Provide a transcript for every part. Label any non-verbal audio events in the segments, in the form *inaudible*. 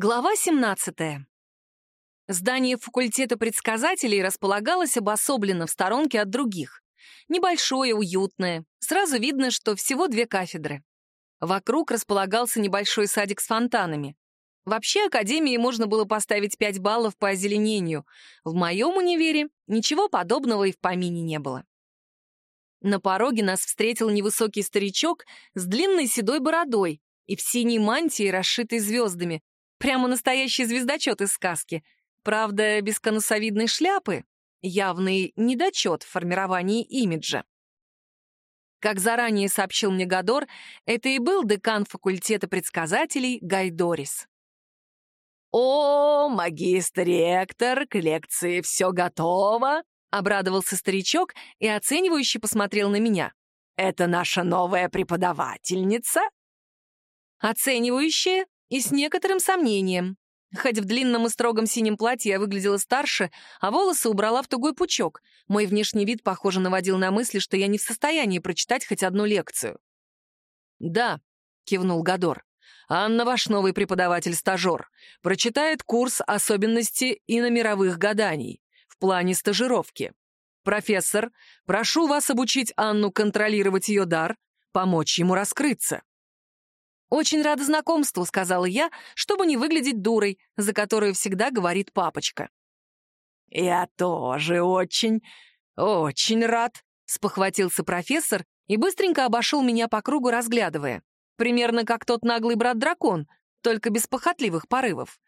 Глава 17. Здание факультета предсказателей располагалось обособленно в сторонке от других. Небольшое, уютное. Сразу видно, что всего две кафедры. Вокруг располагался небольшой садик с фонтанами. Вообще, Академии можно было поставить 5 баллов по озеленению. В моем универе ничего подобного и в помине не было. На пороге нас встретил невысокий старичок с длинной седой бородой и в синей мантии, расшитой звездами, Прямо настоящий звездочет из сказки. Правда, без конусовидной шляпы. Явный недочет в формировании имиджа. Как заранее сообщил мне Гадор, это и был декан факультета предсказателей Гайдорис. «О, магистр-ректор, к лекции все готово!» — обрадовался старичок и оценивающе посмотрел на меня. «Это наша новая преподавательница?» Оценивающая и с некоторым сомнением. Хоть в длинном и строгом синем платье я выглядела старше, а волосы убрала в тугой пучок. Мой внешний вид, похоже, наводил на мысли, что я не в состоянии прочитать хоть одну лекцию. «Да», — кивнул Гадор. «Анна, ваш новый преподаватель-стажер, прочитает курс особенности иномировых гаданий в плане стажировки. Профессор, прошу вас обучить Анну контролировать ее дар, помочь ему раскрыться». «Очень рада знакомству», — сказала я, чтобы не выглядеть дурой, за которую всегда говорит папочка. «Я тоже очень, очень рад», — спохватился профессор и быстренько обошел меня по кругу, разглядывая. Примерно как тот наглый брат-дракон, только без похотливых порывов.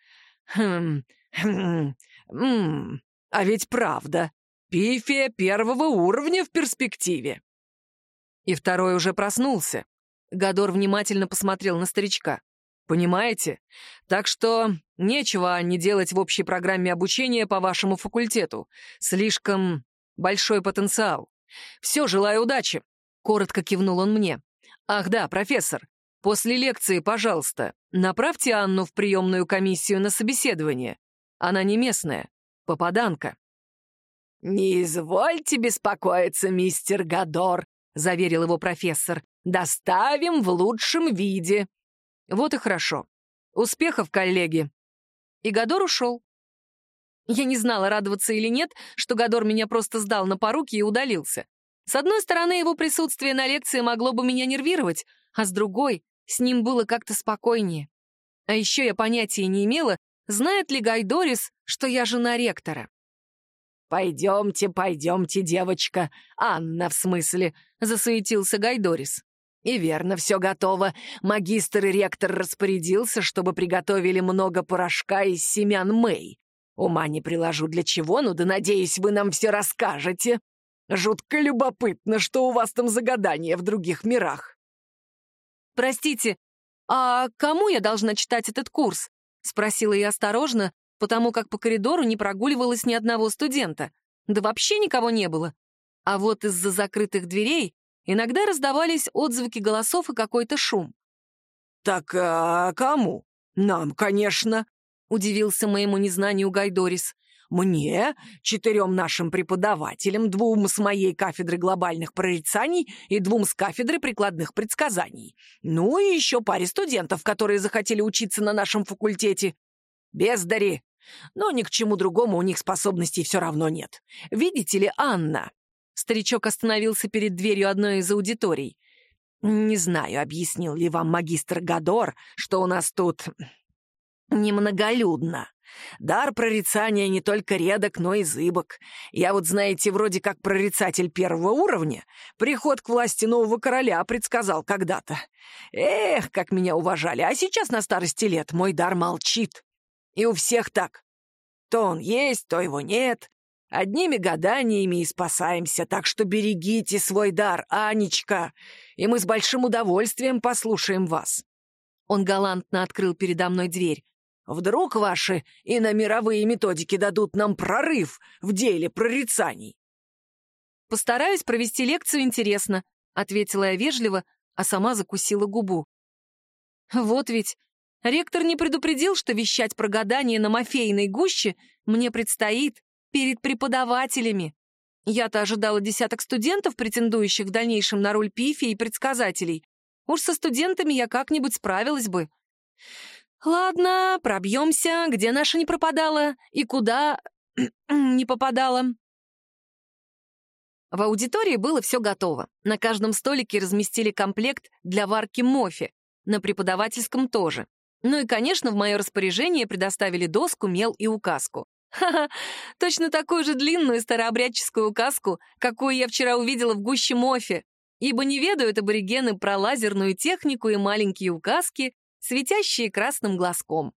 «Хм, хм, хм, а ведь правда, пифия первого уровня в перспективе». И второй уже проснулся. Гадор внимательно посмотрел на старичка. «Понимаете? Так что нечего не делать в общей программе обучения по вашему факультету. Слишком большой потенциал. Все, желаю удачи!» Коротко кивнул он мне. «Ах да, профессор, после лекции, пожалуйста, направьте Анну в приемную комиссию на собеседование. Она не местная, попаданка». «Не извольте беспокоиться, мистер Гадор», — заверил его профессор. Доставим в лучшем виде. Вот и хорошо. Успехов, коллеги. И Гадор ушел. Я не знала, радоваться или нет, что Гадор меня просто сдал на поруки и удалился. С одной стороны, его присутствие на лекции могло бы меня нервировать, а с другой, с ним было как-то спокойнее. А еще я понятия не имела, знает ли Гайдорис, что я жена ректора. «Пойдемте, пойдемте, девочка. Анна, в смысле», — засуетился Гайдорис. И верно, все готово. Магистр и ректор распорядился, чтобы приготовили много порошка из семян Мэй. Ума не приложу для чего, но да надеюсь, вы нам все расскажете. Жутко любопытно, что у вас там за гадания в других мирах. Простите, а кому я должна читать этот курс? Спросила я осторожно, потому как по коридору не прогуливалось ни одного студента. Да вообще никого не было. А вот из-за закрытых дверей Иногда раздавались отзвуки голосов и какой-то шум. «Так а кому? Нам, конечно», — удивился моему незнанию Гайдорис. «Мне, четырем нашим преподавателям, двум с моей кафедры глобальных прорицаний и двум с кафедры прикладных предсказаний. Ну и еще паре студентов, которые захотели учиться на нашем факультете. Бездари. Но ни к чему другому у них способностей все равно нет. Видите ли, Анна, Старичок остановился перед дверью одной из аудиторий. «Не знаю, объяснил ли вам магистр Гадор, что у нас тут немноголюдно. Дар прорицания не только редок, но и зыбок. Я вот, знаете, вроде как прорицатель первого уровня, приход к власти нового короля предсказал когда-то. Эх, как меня уважали, а сейчас на старости лет мой дар молчит. И у всех так. То он есть, то его нет, Одними гаданиями и спасаемся, так что берегите свой дар, Анечка, и мы с большим удовольствием послушаем вас». Он галантно открыл передо мной дверь. «Вдруг ваши иномировые методики дадут нам прорыв в деле прорицаний?» «Постараюсь провести лекцию интересно», — ответила я вежливо, а сама закусила губу. «Вот ведь ректор не предупредил, что вещать про гадание на мафейной гуще мне предстоит перед преподавателями. Я-то ожидала десяток студентов, претендующих в дальнейшем на роль пифи и предсказателей. Уж со студентами я как-нибудь справилась бы. Ладно, пробьемся, где наша не пропадала и куда *clears throat* не попадала. В аудитории было все готово. На каждом столике разместили комплект для варки мофи, на преподавательском тоже. Ну и, конечно, в мое распоряжение предоставили доску, мел и указку. Ха-ха, точно такую же длинную старообрядческую указку, какую я вчера увидела в гуще мофи, ибо не ведают аборигены про лазерную технику и маленькие указки, светящие красным глазком.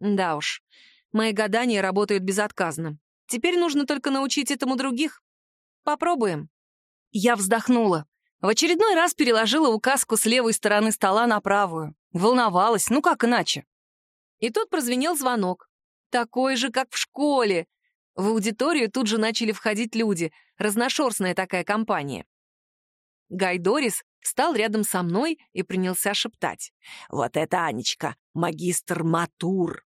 Да уж, мои гадания работают безотказно. Теперь нужно только научить этому других. Попробуем. Я вздохнула. В очередной раз переложила указку с левой стороны стола на правую. Волновалась, ну как иначе? И тут прозвенел звонок. Такой же, как в школе. В аудиторию тут же начали входить люди. Разношерстная такая компания. Гай Дорис встал рядом со мной и принялся шептать. «Вот это Анечка, магистр Матур!»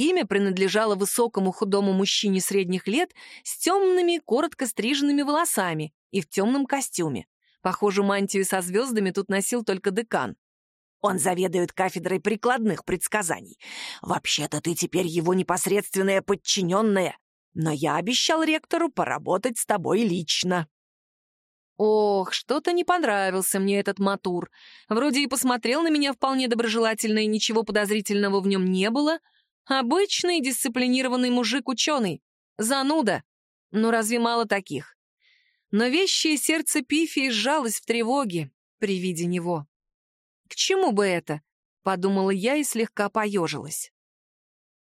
Имя принадлежало высокому худому мужчине средних лет с темными, коротко стриженными волосами и в темном костюме. Похоже, мантию со звездами тут носил только декан. Он заведует кафедрой прикладных предсказаний. Вообще-то ты теперь его непосредственная подчиненная, но я обещал ректору поработать с тобой лично. Ох, что-то не понравился мне этот Матур. Вроде и посмотрел на меня вполне доброжелательно, и ничего подозрительного в нем не было. Обычный дисциплинированный мужик-ученый. Зануда. Ну разве мало таких? Но вещее сердце Пифии сжалось в тревоге при виде него. К чему бы это? Подумала я и слегка поежилась.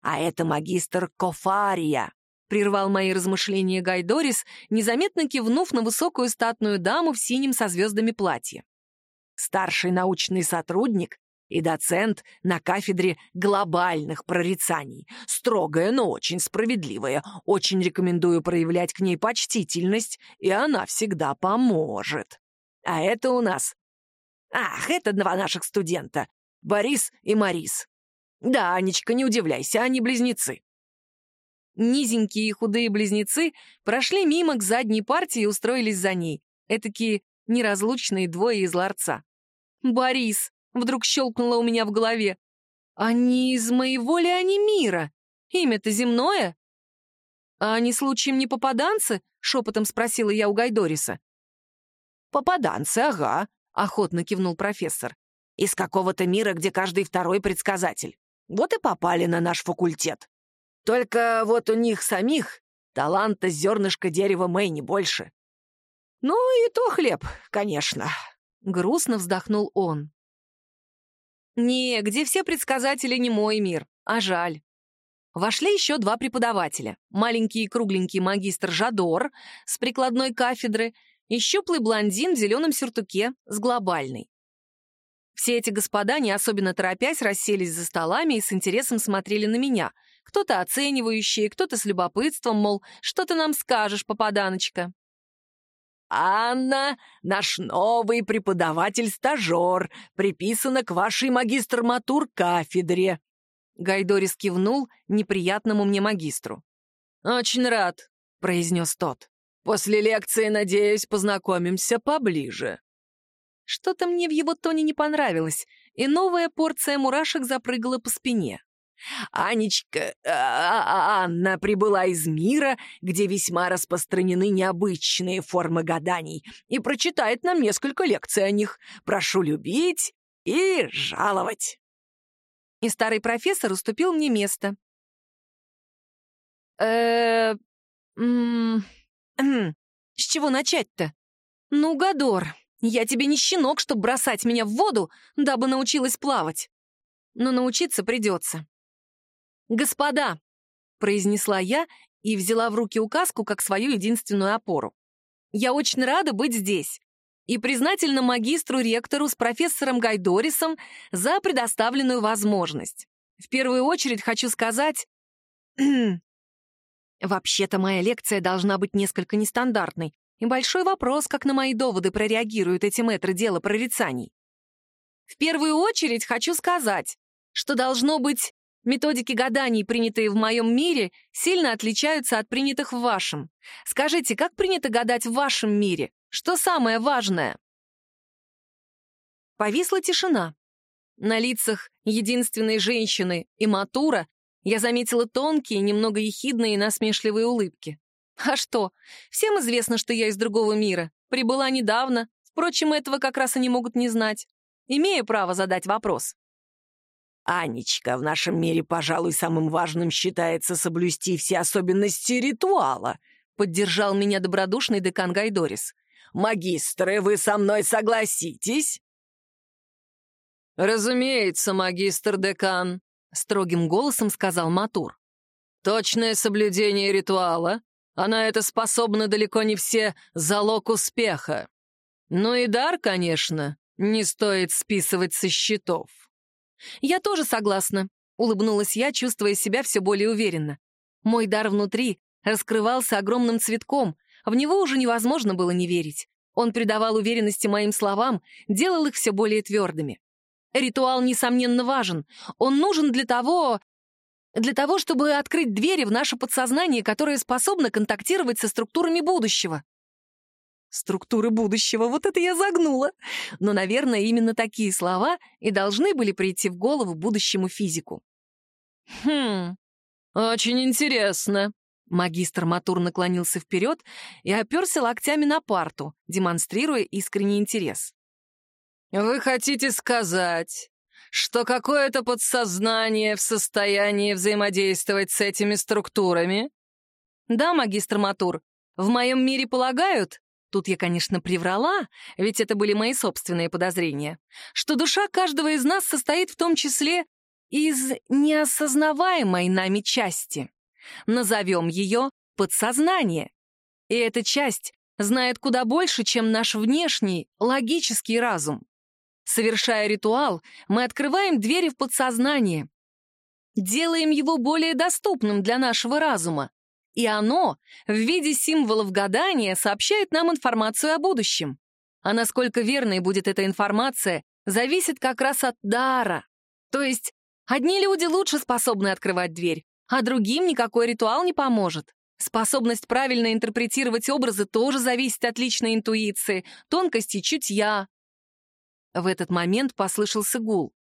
А это магистр Кофария, прервал мои размышления Гайдорис, незаметно кивнув на высокую статную даму в синем со звездами платье. «Старший научный сотрудник и доцент на кафедре глобальных прорицаний. Строгая, но очень справедливая. Очень рекомендую проявлять к ней почтительность, и она всегда поможет. А это у нас... Ах, это два наших студента. Борис и Марис. Да, Анечка, не удивляйся, они близнецы. Низенькие и худые близнецы прошли мимо к задней партии и устроились за ней. Этакие неразлучные двое из ларца. «Борис!» — вдруг щелкнуло у меня в голове. «Они из моего ли они мира? Имя-то земное?» «А они случаем не попаданцы?» — шепотом спросила я у Гайдориса. «Попаданцы, ага», — охотно кивнул профессор. «Из какого-то мира, где каждый второй предсказатель. Вот и попали на наш факультет. Только вот у них самих таланта зернышка дерева Мэй не больше. Ну и то хлеб, конечно. Грустно вздохнул он. Не, где все предсказатели не мой мир, а жаль. Вошли еще два преподавателя. Маленький и кругленький магистр Жадор с прикладной кафедры и щуплый блондин в зеленом сюртуке с глобальной. Все эти господа, не особенно торопясь, расселись за столами и с интересом смотрели на меня — кто-то оценивающий, кто-то с любопытством, мол, что ты нам скажешь, попаданочка? «Анна, наш новый преподаватель-стажер, приписана к вашей магистр-матур кафедре». Гайдорис кивнул неприятному мне магистру. «Очень рад», — произнес тот. «После лекции, надеюсь, познакомимся поближе». Что-то мне в его тоне не понравилось, и новая порция мурашек запрыгала по спине. Анечка, а, а, а, Анна прибыла из мира, где весьма распространены необычные формы гаданий, и прочитает нам несколько лекций о них. Прошу любить и жаловать. И старый профессор уступил мне место. э С чего начать-то? Ну, Гадор, я тебе не щенок, чтобы бросать меня в воду, дабы научилась плавать. Но научиться придется. «Господа!» — произнесла я и взяла в руки указку как свою единственную опору. «Я очень рада быть здесь и признательна магистру-ректору с профессором Гайдорисом за предоставленную возможность. В первую очередь хочу сказать... *clears throat* Вообще-то моя лекция должна быть несколько нестандартной, и большой вопрос, как на мои доводы прореагируют эти мэтры дела прорицаний. В первую очередь хочу сказать, что должно быть Методики гаданий, принятые в моем мире, сильно отличаются от принятых в вашем. Скажите, как принято гадать в вашем мире? Что самое важное?» Повисла тишина. На лицах единственной женщины и Матура я заметила тонкие, немного ехидные и насмешливые улыбки. А что? Всем известно, что я из другого мира. Прибыла недавно. Впрочем, этого как раз они могут не знать. Имею право задать вопрос. «Анечка, в нашем мире, пожалуй, самым важным считается соблюсти все особенности ритуала», поддержал меня добродушный декан Гайдорис. «Магистры, вы со мной согласитесь?» «Разумеется, магистр-декан», — строгим голосом сказал Матур. «Точное соблюдение ритуала, а на это способны далеко не все залог успеха. Ну и дар, конечно, не стоит списывать со счетов». «Я тоже согласна», — улыбнулась я, чувствуя себя все более уверенно. Мой дар внутри раскрывался огромным цветком, в него уже невозможно было не верить. Он придавал уверенности моим словам, делал их все более твердыми. Ритуал, несомненно, важен. Он нужен для того... Для того, чтобы открыть двери в наше подсознание, которое способно контактировать со структурами будущего. Структуры будущего, вот это я загнула. Но, наверное, именно такие слова и должны были прийти в голову будущему физику. «Хм, очень интересно». Магистр Матур наклонился вперед и оперся локтями на парту, демонстрируя искренний интерес. «Вы хотите сказать, что какое-то подсознание в состоянии взаимодействовать с этими структурами?» «Да, магистр Матур, в моем мире полагают, Тут я, конечно, приврала, ведь это были мои собственные подозрения, что душа каждого из нас состоит в том числе из неосознаваемой нами части. Назовем ее подсознание. И эта часть знает куда больше, чем наш внешний, логический разум. Совершая ритуал, мы открываем двери в подсознание, делаем его более доступным для нашего разума, и оно в виде символов гадания сообщает нам информацию о будущем. А насколько верной будет эта информация, зависит как раз от дара. То есть одни люди лучше способны открывать дверь, а другим никакой ритуал не поможет. Способность правильно интерпретировать образы тоже зависит от личной интуиции, тонкости чутья. В этот момент послышался гул.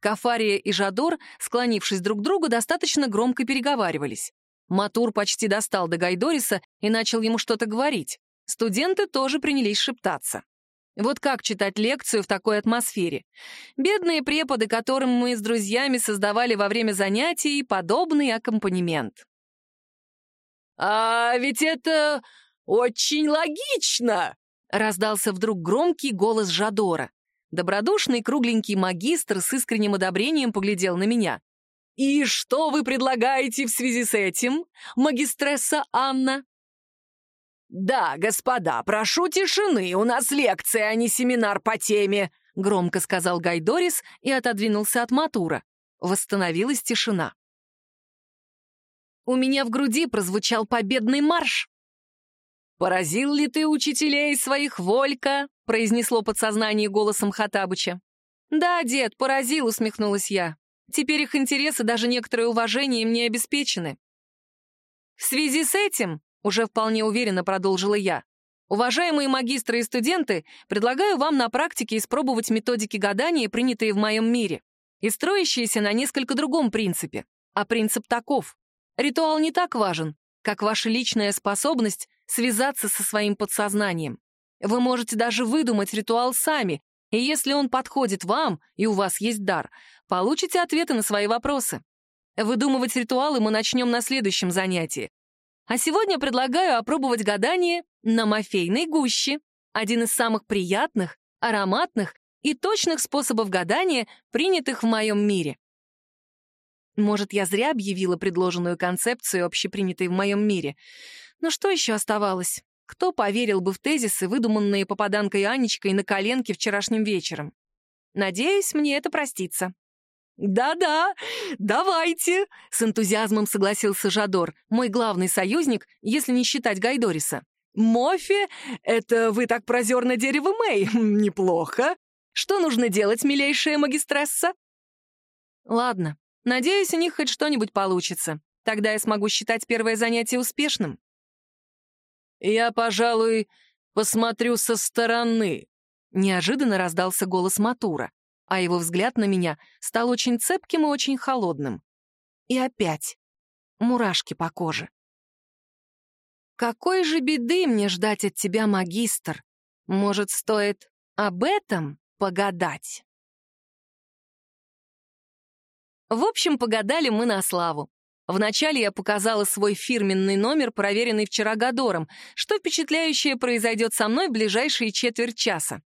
Кафария и Жадор, склонившись друг к другу, достаточно громко переговаривались. Матур почти достал до Гайдориса и начал ему что-то говорить. Студенты тоже принялись шептаться. Вот как читать лекцию в такой атмосфере? Бедные преподы, которым мы с друзьями создавали во время занятий подобный аккомпанемент. «А ведь это очень логично!» — раздался вдруг громкий голос Жадора. Добродушный кругленький магистр с искренним одобрением поглядел на меня. «И что вы предлагаете в связи с этим, магистресса Анна?» «Да, господа, прошу тишины, у нас лекция, а не семинар по теме», — громко сказал Гайдорис и отодвинулся от Матура. Восстановилась тишина. У меня в груди прозвучал победный марш. «Поразил ли ты учителей своих, Волька?» — произнесло подсознание голосом Хатабыча. «Да, дед, поразил», — усмехнулась я. Теперь их интересы, даже некоторое уважение им не обеспечены. В связи с этим, уже вполне уверенно продолжила я, уважаемые магистры и студенты, предлагаю вам на практике испробовать методики гадания, принятые в моем мире, и строящиеся на несколько другом принципе. А принцип таков. Ритуал не так важен, как ваша личная способность связаться со своим подсознанием. Вы можете даже выдумать ритуал сами, и если он подходит вам, и у вас есть дар, получите ответы на свои вопросы. Выдумывать ритуалы мы начнем на следующем занятии. А сегодня предлагаю опробовать гадание на мафейной гуще. Один из самых приятных, ароматных и точных способов гадания, принятых в моем мире. Может, я зря объявила предложенную концепцию, общепринятой в моем мире. Но что еще оставалось? Кто поверил бы в тезисы, выдуманные попаданкой Анечкой на коленке вчерашним вечером? Надеюсь, мне это простится. «Да-да, давайте!» — с энтузиазмом согласился Жадор, мой главный союзник, если не считать Гайдориса. «Мофи? Это вы так прозерно дерево Мэй? *laughs* Неплохо. Что нужно делать, милейшая магистресса?» «Ладно, надеюсь, у них хоть что-нибудь получится. Тогда я смогу считать первое занятие успешным». «Я, пожалуй, посмотрю со стороны», — неожиданно раздался голос Матура. А его взгляд на меня стал очень цепким и очень холодным. И опять мурашки по коже. «Какой же беды мне ждать от тебя, магистр? Может, стоит об этом погадать?» В общем, погадали мы на славу. Вначале я показала свой фирменный номер, проверенный вчера Гадором, что впечатляющее произойдет со мной в ближайшие четверть часа.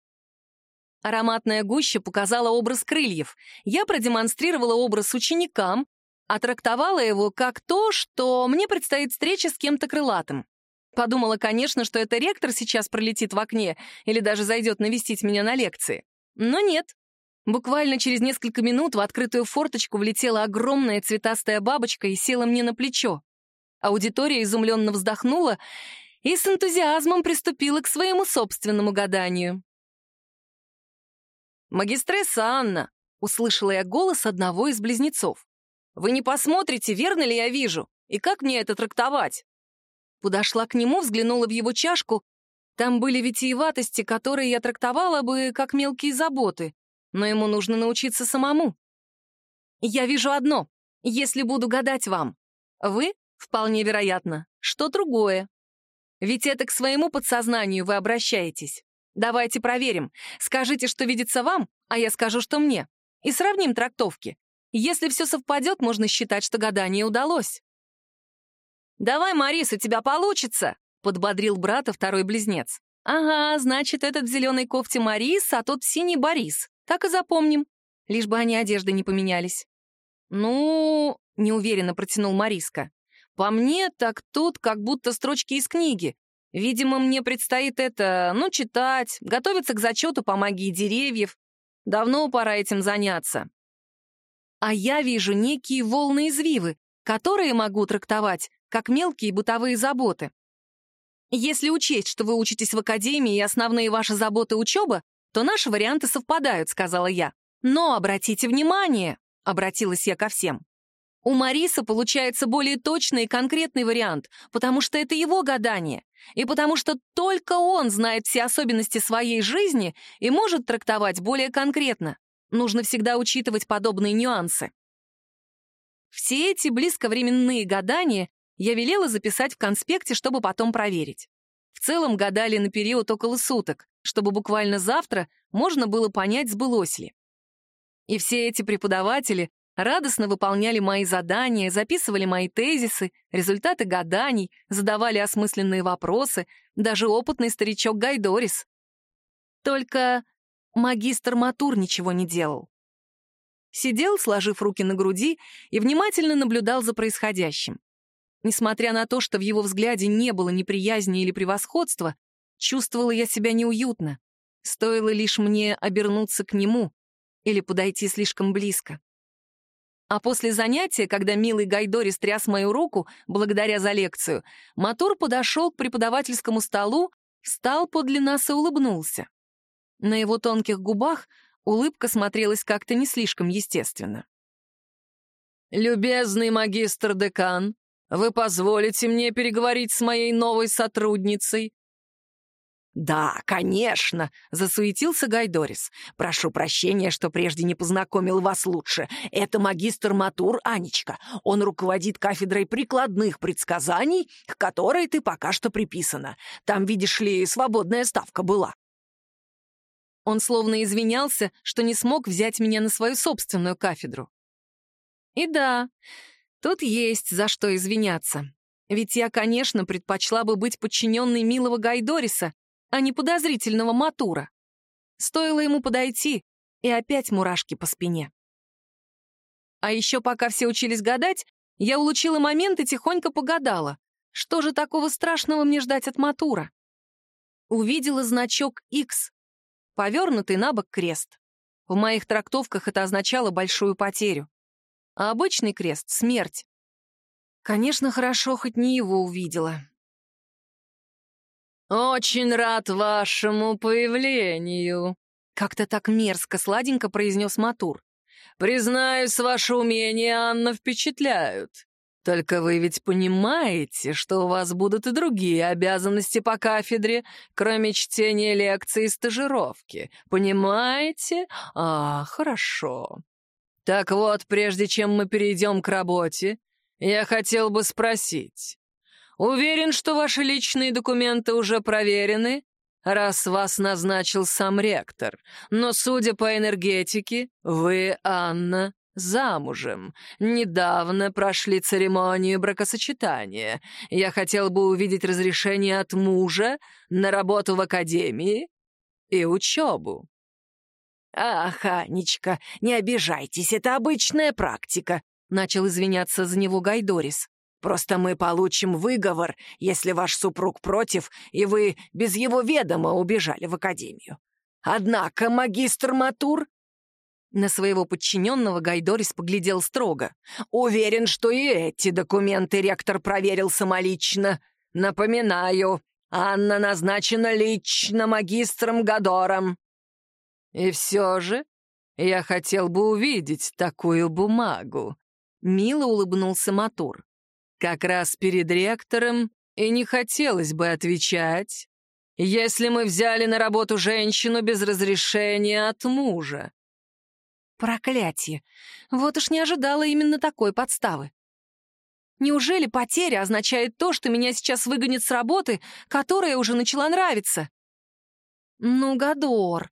Ароматная гуща показала образ крыльев. Я продемонстрировала образ ученикам, а трактовала его как то, что мне предстоит встреча с кем-то крылатым. Подумала, конечно, что это ректор сейчас пролетит в окне или даже зайдет навестить меня на лекции. Но нет. Буквально через несколько минут в открытую форточку влетела огромная цветастая бабочка и села мне на плечо. Аудитория изумленно вздохнула и с энтузиазмом приступила к своему собственному гаданию. «Магистресса Анна!» — услышала я голос одного из близнецов. «Вы не посмотрите, верно ли я вижу? И как мне это трактовать?» Подошла к нему, взглянула в его чашку. Там были витиеватости, которые я трактовала бы как мелкие заботы но ему нужно научиться самому. Я вижу одно, если буду гадать вам. Вы, вполне вероятно, что другое. Ведь это к своему подсознанию вы обращаетесь. Давайте проверим. Скажите, что видится вам, а я скажу, что мне. И сравним трактовки. Если все совпадет, можно считать, что гадание удалось. «Давай, Марис, у тебя получится!» — подбодрил брата второй близнец. «Ага, значит, этот в зеленой кофте Марис, а тот в синий Борис. Так и запомним, лишь бы они одежды не поменялись. «Ну...» — неуверенно протянул Мариска. «По мне, так тут как будто строчки из книги. Видимо, мне предстоит это, ну, читать, готовиться к зачету по магии деревьев. Давно пора этим заняться». А я вижу некие волны-извивы, которые могу трактовать как мелкие бытовые заботы. Если учесть, что вы учитесь в академии и основные ваши заботы — учеба, то наши варианты совпадают», — сказала я. «Но обратите внимание», — обратилась я ко всем. У Мариса получается более точный и конкретный вариант, потому что это его гадание, и потому что только он знает все особенности своей жизни и может трактовать более конкретно. Нужно всегда учитывать подобные нюансы. Все эти близковременные гадания я велела записать в конспекте, чтобы потом проверить. В целом гадали на период около суток, чтобы буквально завтра можно было понять, сбылось ли. И все эти преподаватели радостно выполняли мои задания, записывали мои тезисы, результаты гаданий, задавали осмысленные вопросы, даже опытный старичок Гайдорис. Только магистр Матур ничего не делал. Сидел, сложив руки на груди, и внимательно наблюдал за происходящим. Несмотря на то, что в его взгляде не было неприязни или превосходства, чувствовала я себя неуютно. Стоило лишь мне обернуться к нему или подойти слишком близко. А после занятия, когда милый Гайдори стряс мою руку, благодаря за лекцию, Матур подошел к преподавательскому столу, встал подле нас и улыбнулся. На его тонких губах улыбка смотрелась как-то не слишком естественно. «Любезный магистр-декан, вы позволите мне переговорить с моей новой сотрудницей?» «Да, конечно», — засуетился Гайдорис. «Прошу прощения, что прежде не познакомил вас лучше. Это магистр Матур Анечка. Он руководит кафедрой прикладных предсказаний, к которой ты пока что приписана. Там, видишь ли, свободная ставка была». Он словно извинялся, что не смог взять меня на свою собственную кафедру. И да, Тут есть за что извиняться. Ведь я, конечно, предпочла бы быть подчиненной милого Гайдориса, а не подозрительного Матура. Стоило ему подойти, и опять мурашки по спине. А еще пока все учились гадать, я улучила момент и тихонько погадала. Что же такого страшного мне ждать от Матура? Увидела значок X, повернутый на бок крест. В моих трактовках это означало большую потерю а обычный крест — смерть. Конечно, хорошо, хоть не его увидела. «Очень рад вашему появлению», — как-то так мерзко сладенько произнес Матур. «Признаюсь, ваше умение, Анна, впечатляют. Только вы ведь понимаете, что у вас будут и другие обязанности по кафедре, кроме чтения лекций и стажировки. Понимаете? А, хорошо. Так вот, прежде чем мы перейдем к работе, я хотел бы спросить. Уверен, что ваши личные документы уже проверены, раз вас назначил сам ректор. Но, судя по энергетике, вы, Анна, замужем. Недавно прошли церемонию бракосочетания. Я хотел бы увидеть разрешение от мужа на работу в академии и учебу». «Ах, Анечка, не обижайтесь, это обычная практика», — начал извиняться за него Гайдорис. «Просто мы получим выговор, если ваш супруг против, и вы без его ведома убежали в академию. Однако магистр Матур на своего подчиненного Гайдорис поглядел строго. «Уверен, что и эти документы ректор проверил самолично. Напоминаю, Анна назначена лично магистром Гадором». «И все же я хотел бы увидеть такую бумагу», — мило улыбнулся Матур. «Как раз перед ректором и не хотелось бы отвечать, если мы взяли на работу женщину без разрешения от мужа. Проклятие! Вот уж не ожидала именно такой подставы. Неужели потеря означает то, что меня сейчас выгонят с работы, которая уже начала нравиться? Ну, Гадор.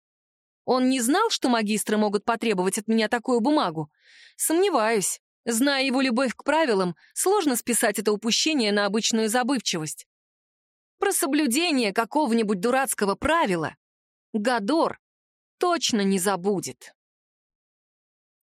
Он не знал, что магистры могут потребовать от меня такую бумагу? Сомневаюсь. Зная его любовь к правилам, сложно списать это упущение на обычную забывчивость. Про соблюдение какого-нибудь дурацкого правила Гадор точно не забудет.